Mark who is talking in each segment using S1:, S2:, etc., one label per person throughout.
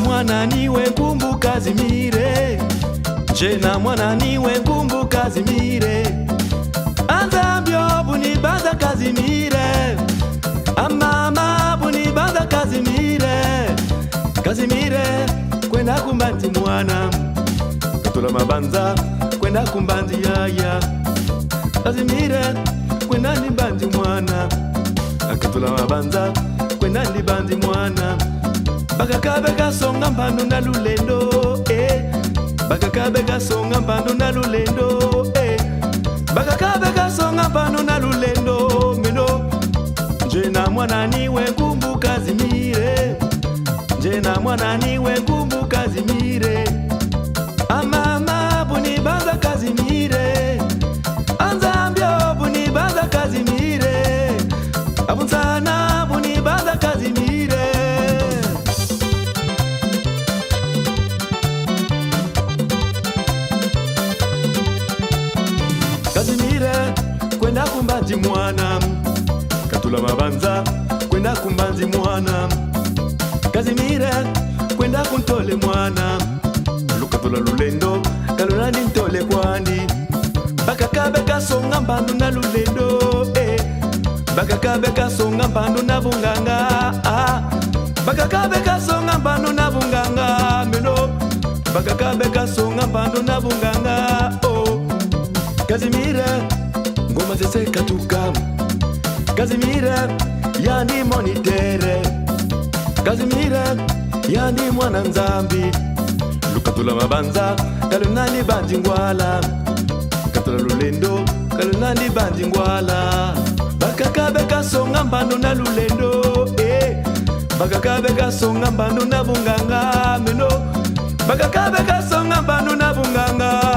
S1: mwana niwe kumbu Kazimire, jena mwana niwe kumbu Kazimire, anza mbio bunibaza Kazimire, amama bunibaza Kazimire, Kazimire kwenda kumbanzi mwana tola mabanza kwenda kumbanzi yaya Kazimire kwenda nimbanzi mwana akatola mabanza kwenda nimbanzi mwana bakaka bekasonga mbando na lulendo eh. bakaka bekasonga mbando na lulendo eh. bakaka bekasonga mbando na lulendo meno nje na mwana niwe kumbuka zimire nje na mwana niwe kumbuka kumbanzi mwana katula mabanza kwenda kumbanzi mwana kazimira kwenda kuntole mwana lukatula lulendo kalula ni ntole kwandi bakakabekasonga mbandu na lulendo eh. bakakabekasonga mbandu na bunganga ah. bakakabekasonga mbandu na bunganga melo bakakabekasonga mbandu na bunganga oh. kazimira ngoma zeseka tukama gazimira yandi monitere gazimira yandi mwana nzambi lukatula mabanza kalo nali bandi ngwala katula lulendo kalo nali bandi ngwala bakaka bekasonga mbando na lulendo eh. bakaka bekasonga mbando na bunganga meno bakaka bekasonga mbando na bunganga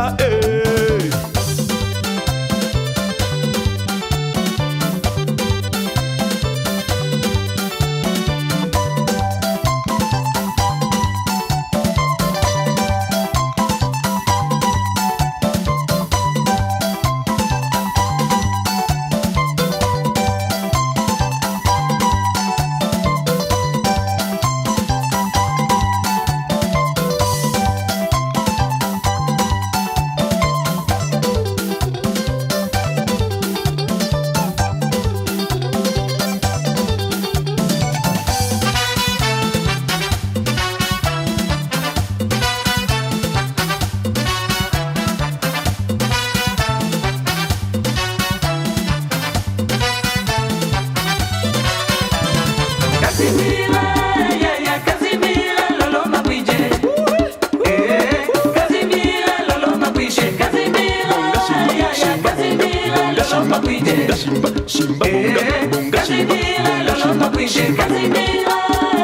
S1: シンバボンガボンガシンバシンバシンバボンガボンガシンバボンガシンバシンバボンガ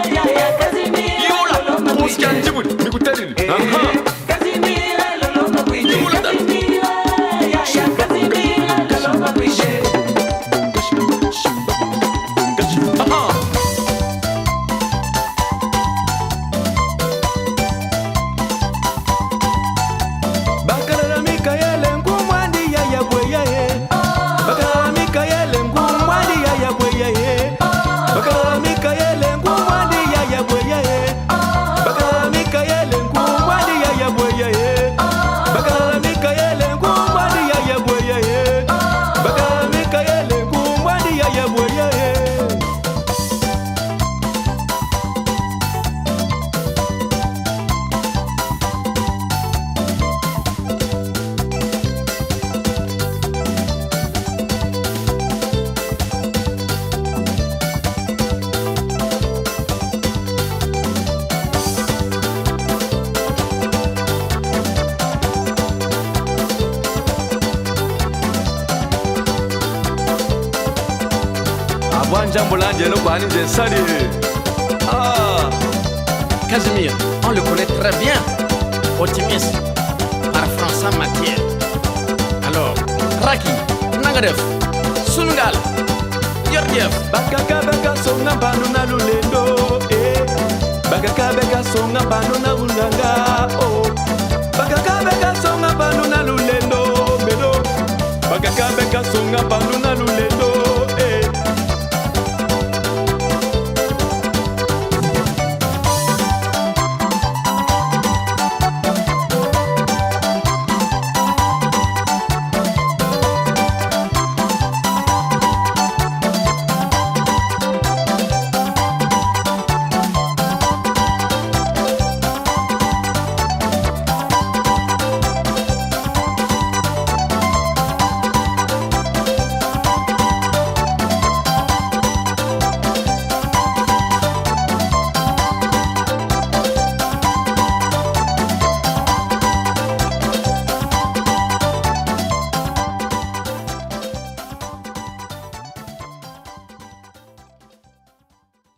S1: You like who's can do it? You could tell it. Uh-huh. abwanja ah Casimir on le connaît très bien optimiste par François Mathieu alors Raki Nagadev, Sungal Yordiev bakaka baka songa bandu na lulendo eh bakaka baka songa na